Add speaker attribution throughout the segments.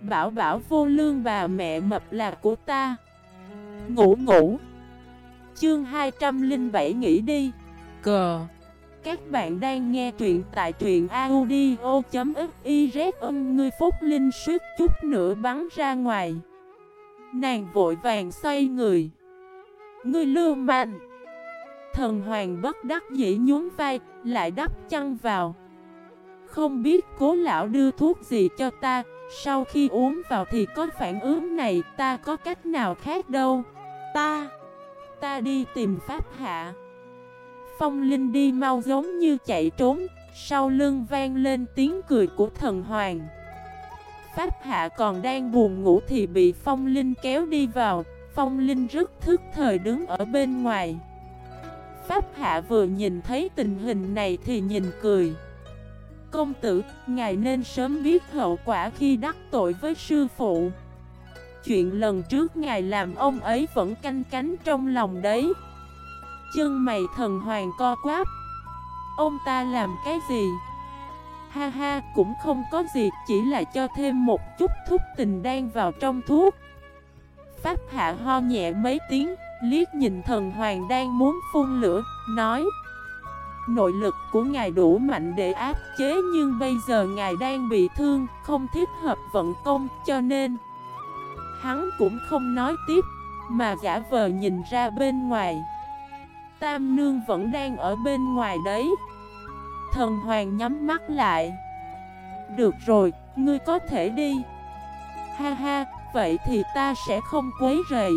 Speaker 1: Bảo bảo vô lương bà mẹ mập là của ta. Ngủ ngủ. Chương 207 nghỉ đi. Cờ. Các bạn đang nghe truyện tại truyện audio.xyz Âm ngươi phúc linh suýt chút nữa bắn ra ngoài. Nàng vội vàng xoay người. Ngươi lưu mạnh Thần hoàng bất đắc dĩ nhún vai Lại đắp chăn vào. Không biết cố lão đưa thuốc gì cho ta sau khi uống vào thì có phản ứng này, Ta có cách nào khác đâu? Ta Ta đi tìm pháp hạ. Phong Linh đi mau giống như chạy trốn. Sau lưng vang lên tiếng cười của thần hoàng. Pháp hạ còn đang buồn ngủ thì bị Phong Linh kéo đi vào. Phong Linh rất thức thời đứng ở bên ngoài. Pháp hạ vừa nhìn thấy tình hình này thì nhìn cười. Công tử, ngài nên sớm biết hậu quả khi đắc tội với sư phụ. Chuyện lần trước ngài làm ông ấy vẫn canh cánh trong lòng đấy. Chân mày thần hoàng co quáp. Ông ta làm cái gì? Ha ha, cũng không có gì, chỉ là cho thêm một chút thuốc tình đang vào trong thuốc. Pháp hạ ho nhẹ mấy tiếng, liếc nhìn thần hoàng đang muốn phun lửa, nói Nội lực của ngài đủ mạnh để áp chế nhưng bây giờ ngài đang bị thương, không thích hợp vận công cho nên Hắn cũng không nói tiếp, mà giả vờ nhìn ra bên ngoài. Tam nương vẫn đang ở bên ngoài đấy. Thần hoàng nhắm mắt lại. Được rồi, ngươi có thể đi. Ha ha, vậy thì ta sẽ không quấy rầy.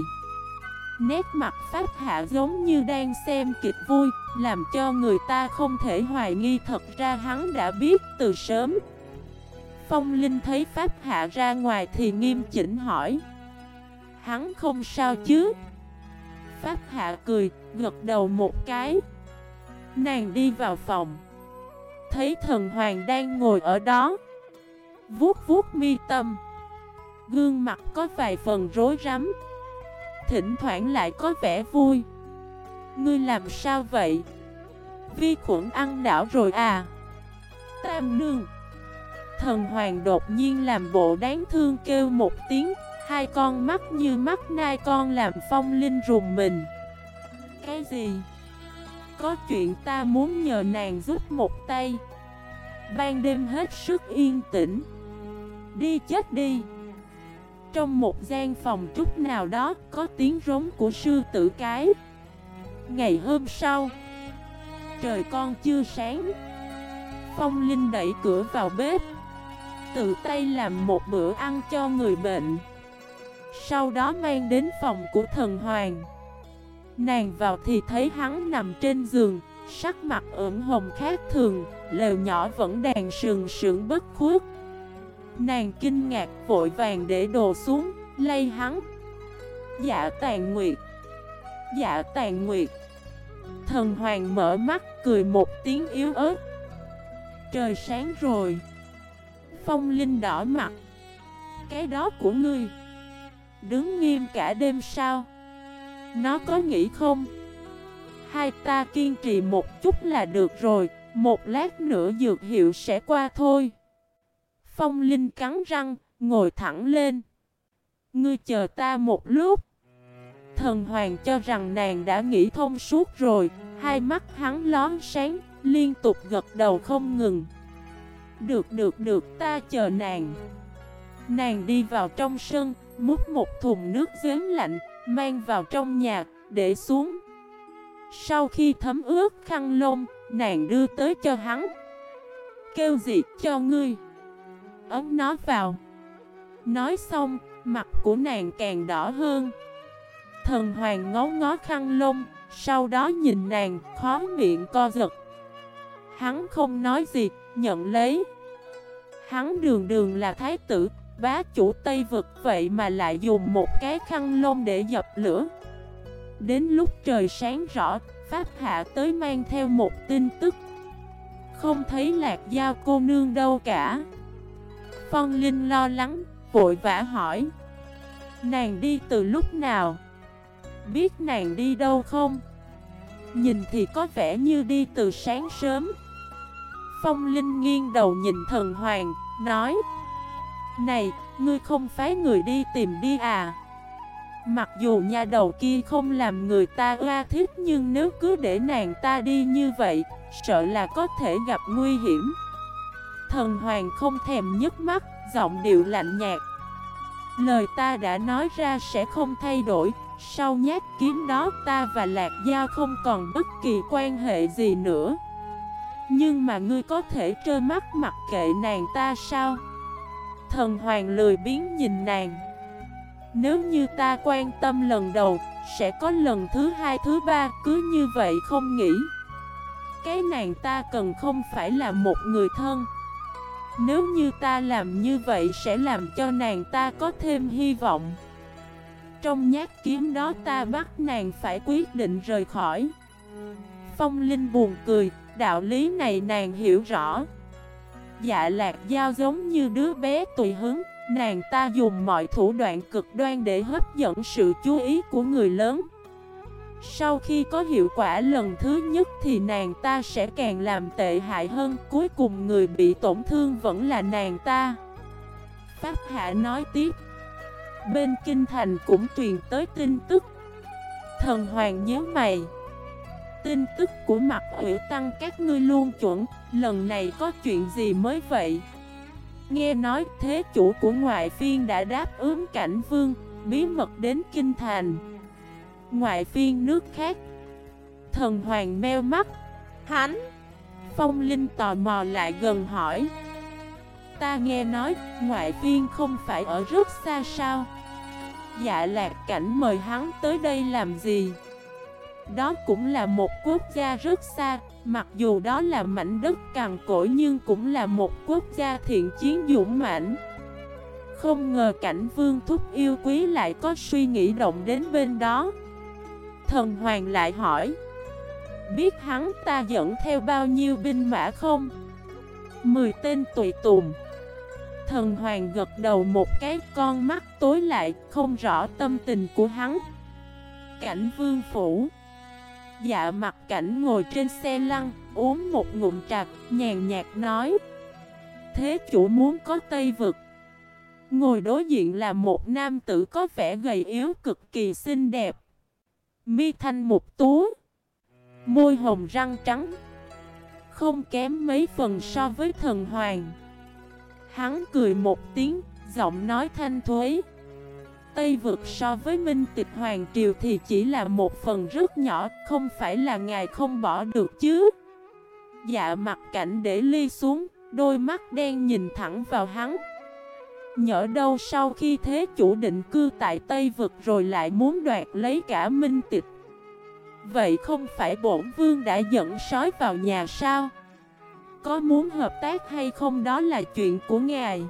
Speaker 1: Nét mặt pháp hạ giống như đang xem kịch vui Làm cho người ta không thể hoài nghi thật ra hắn đã biết từ sớm. Phong Linh thấy pháp hạ ra ngoài thì nghiêm chỉnh hỏi. Hắn không sao chứ? Pháp hạ cười, gật đầu một cái. Nàng đi vào phòng. Thấy thần hoàng đang ngồi ở đó. Vuốt vuốt mi tâm. Gương mặt có vài phần rối rắm. Thỉnh thoảng lại có vẻ vui Ngươi làm sao vậy? Vi khuẩn ăn đảo rồi à? Tam nương Thần hoàng đột nhiên làm bộ đáng thương kêu một tiếng, Hai con mắt như mắt nai con làm phong linh rùng mình Cái gì? Có chuyện ta muốn nhờ nàng giúp một tay Ban đêm hết sức yên tĩnh Đi chết đi trong một gian phòng trúc nào đó Có tiếng rống của sư tử cái. Ngày hôm sau, Trời con chưa sáng. Phong Linh đẩy cửa vào bếp, Tự tay làm một bữa ăn cho người bệnh. Sau đó mang đến phòng của thần hoàng. Nàng vào thì thấy hắn nằm trên giường, Sắc mặt ửng hồng khác thường, Lều nhỏ vẫn đàn sừng sững bất khuất. Nàng kinh ngạc, vội vàng để đồ xuống lây hắn. Dạ tàn nguyệt. Dạ tàn nguyệt. Thần hoàng mở mắt, cười một tiếng yếu ớt. Trời sáng rồi. Phong Linh đỏ mặt. Cái đó của ngươi. Đứng nghiêm cả đêm sao? Nó có nghĩ không? Hai ta kiên trì một chút là được rồi, Một lát nữa dược hiệu sẽ qua thôi. Phong Linh cắn răng, Ngồi thẳng lên. Ngươi chờ ta một lúc. Thần Hoàng cho rằng nàng đã nghĩ thông suốt rồi, Hai mắt hắn lón sáng, Liên tục gật đầu không ngừng. Được được được, ta chờ nàng. Nàng đi vào trong sân, Múc một thùng nước giếng lạnh, Mang vào trong nhà, Để xuống. Sau khi thấm ướt khăn lông, Nàng đưa tới cho hắn. Kêu gì cho ngươi ấn nó vào. Nói xong, Mặt của nàng càng đỏ hơn. Thần hoàng ngó ngó khăn lông, Sau đó nhìn nàng, khó miệng co giật. Hắn không nói gì, Nhận lấy. Hắn đường đường là thái tử, Bá chủ Tây Vực, vậy mà lại dùng một cái khăn lông để dập lửa. Đến lúc trời sáng rõ, Pháp hạ tới mang theo một tin tức. Không thấy lạc giao cô nương đâu cả. Phong Linh lo lắng Vội vã hỏi. Nàng đi từ lúc nào? Biết nàng đi đâu không? Nhìn thì có vẻ như đi từ sáng sớm. Phong Linh nghiêng đầu nhìn thần hoàng Nói. Này, ngươi không phái người đi tìm đi à? Mặc dù nhà đầu kia không làm người ta oa thích Nhưng nếu cứ để nàng ta đi như vậy Sợ là có thể gặp nguy hiểm. Thần hoàng không thèm nhức mắt, Giọng điệu lạnh nhạt. Lời ta đã nói ra sẽ không thay đổi, Sau nhát kiếm đó ta và Lạc Giao không còn bất kỳ quan hệ gì nữa. Nhưng mà ngươi có thể trơ mắt mặc kệ nàng ta sao? Thần hoàng lười biến nhìn nàng. Nếu như ta quan tâm lần đầu, Sẽ có lần thứ hai, thứ ba, Cứ như vậy không nghĩ. Cái nàng ta cần không phải là một người thân. Nếu như ta làm như vậy Sẽ làm cho nàng ta có thêm hy vọng. Trong nhát kiếm đó ta bắt nàng phải quyết định rời khỏi. Phong Linh buồn cười, Đạo lý này nàng hiểu rõ. Dạ lạc giao giống như đứa bé tùy hứng, Nàng ta dùng mọi thủ đoạn cực đoan để hấp dẫn sự chú ý của người lớn. Sau khi có hiệu quả lần thứ nhất thì nàng ta sẽ càng làm tệ hại hơn. Cuối cùng người bị tổn thương vẫn là nàng ta. Pháp Hạ nói tiếp. Bên Kinh Thành cũng truyền tới tin tức. Thần Hoàng nhớ mày. Tin tức của mặt ủy tăng các ngươi luôn chuẩn. Lần này có chuyện gì mới vậy? Nghe nói thế chủ của ngoại phiên đã đáp ứng cảnh vương, Bí mật đến kinh thành. Ngoại phiên nước khác. Thần hoàng meo mắt. Hắn. Phong Linh tò mò lại gần hỏi. Ta nghe nói, ngoại phiên không phải ở rất xa sao? Dạ lạc cảnh mời hắn tới đây làm gì? Đó cũng là một quốc gia rất xa, Mặc dù đó là mảnh đất cằn cỗi nhưng cũng là một quốc gia thiện chiến dũng mãnh. Không ngờ cảnh vương thúc yêu quý lại có suy nghĩ động đến bên đó. Thần hoàng lại hỏi Biết hắn ta dẫn theo bao nhiêu binh mã không? Mười tên tùy tùng. Thần hoàng gật đầu một cái con mắt tối lại Không rõ tâm tình của hắn. Cảnh vương phủ. Dạ mặt cảnh ngồi trên xe lăn, uống một ngụm trà, nhàn nhạt nói Thế chủ muốn có Tây Vực. Ngồi đối diện là một nam tử có vẻ gầy yếu cực kỳ xinh đẹp. Mi thanh một tú Môi hồng răng trắng Không kém mấy phần so với thần hoàng Hắn cười một tiếng, giọng nói thanh thuế Tây vực so với Minh Tịch Hoàng Triều thì chỉ là một phần rất nhỏ, không phải là ngài không bỏ được chứ. Dạ mặt cảnh để ly xuống, đôi mắt đen nhìn thẳng vào hắn. Nhỡ đâu sau khi thế chủ định cư tại Tây vực rồi lại muốn đoạt lấy cả Minh Tịch. Vậy không phải bổn vương đã dẫn sói vào nhà sao? Có muốn hợp tác hay không đó là chuyện của ngài.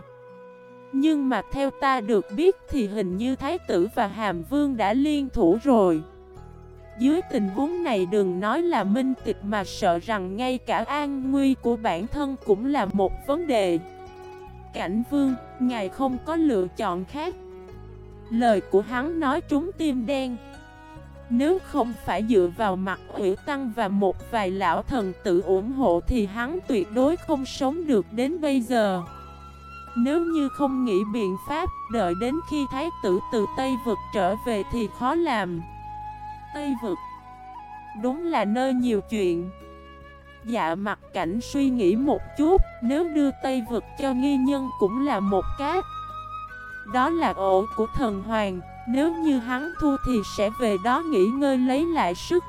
Speaker 1: Nhưng mà theo ta được biết thì hình như Thái tử và Hàm Vương đã liên thủ rồi Dưới tình huống này đừng nói là minh tịch mà sợ rằng ngay cả an nguy của bản thân cũng là một vấn đề Cảnh Vương, ngài không có lựa chọn khác Lời của hắn nói trúng tim đen Nếu không phải dựa vào mặt ủy tăng và một vài lão thần tự ủng hộ thì hắn tuyệt đối không sống được đến bây giờ nếu như không nghĩ biện pháp, đợi đến khi thái tử từ Tây Vực trở về thì khó làm. Tây Vực Đúng là nơi nhiều chuyện. Dạ mặt cảnh suy nghĩ một chút, nếu đưa Tây Vực cho nghi nhân cũng là một cát. Đó là ổ của thần hoàng, nếu như hắn thua thì sẽ về đó nghỉ ngơi lấy lại sức.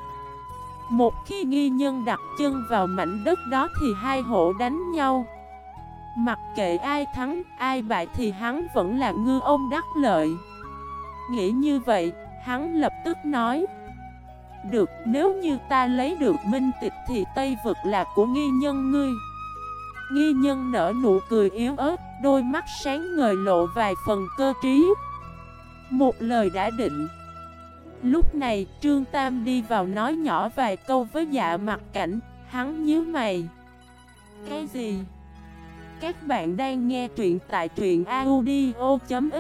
Speaker 1: Một khi nghi nhân đặt chân vào mảnh đất đó thì hai hộ đánh nhau. Mặc kệ ai thắng, ai bại thì hắn vẫn là ngư ông đắc lợi Nghĩ như vậy, hắn lập tức nói được, nếu như ta lấy được minh tịch thì Tây Vực là của nghi nhân ngươi. Nghi nhân nở nụ cười yếu ớt, đôi mắt sáng ngời lộ vài phần cơ trí. Một lời đã định. Lúc này Trương Tam đi vào nói nhỏ vài câu với dạ mặt cảnh Hắn nhớ mày. Cái gì? Các bạn đang nghe truyện tại truyện audio.fif